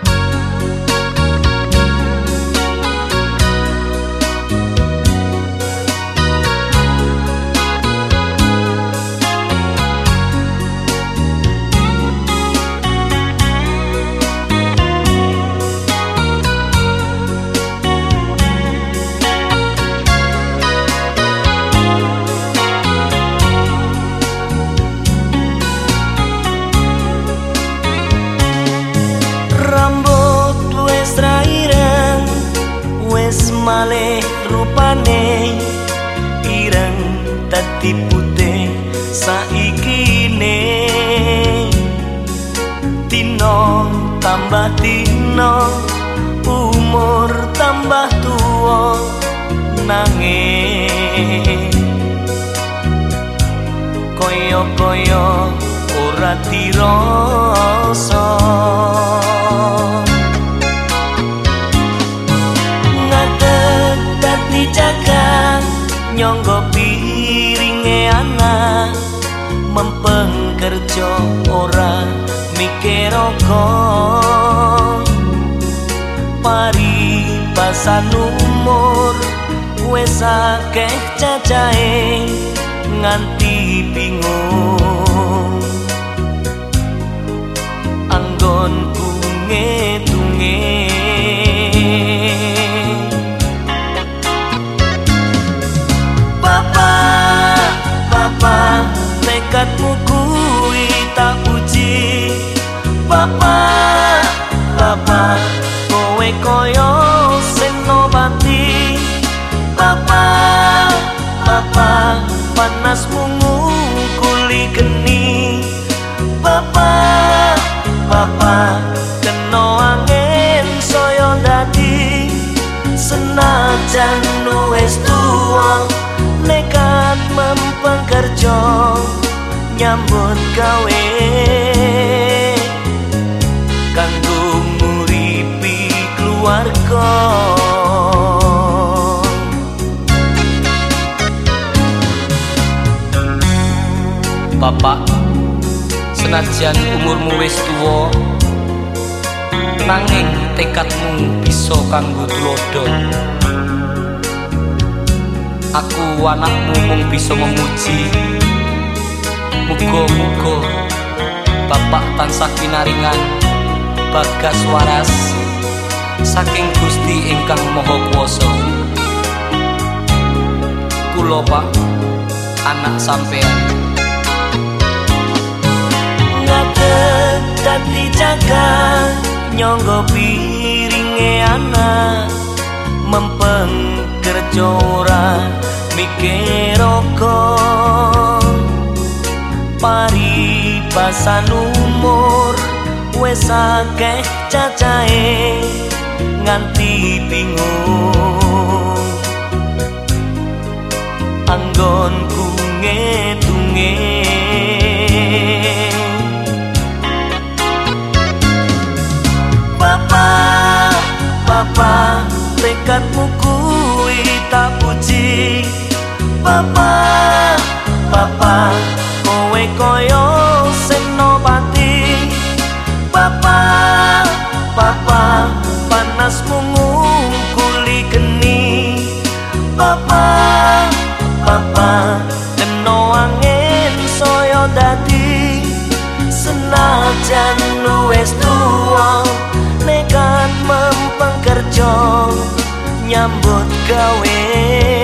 Bye. Malih rupane ireng dadi putih saiki ne dino tambah dino umur tambah tuwa nanging. Koyo-koyo ora dirasa mempeng kerja ora mikir pari pasan umur wes akeh cacahe nganti bingung Bapak, Bapak kowe koyo senobati Bapak, Bapak panasmu ngukuli geni. Bapak, Bapak keno angin soyo dadi senajan nuwes tuwa nekat mempeng kerja. Nyambut gawe Bapak senajan umurmu wis tuwa nanging tekadmu bisa kanggo tulodo aku anakmu mung bisa memuji Muga-muga Bapak tansah pinaringan bagas waras saking Gusti ingkang Maha Kuwasa. Kula Pak, anak sampean. Ngadeg dadi jaga. Nyangga piringe anak mempeng kerja ora mikir pari pasan umur wes akeh cacahe nganti bingung tekadmu kuwi tak puji. Papa papa kowe koyo senopati. Papa papa panas ngungkuli geni. Papa papa keno angin soyo dadi. Senajan wis tuwa nekat mempeng kerja nyambut gawe. kanggo warga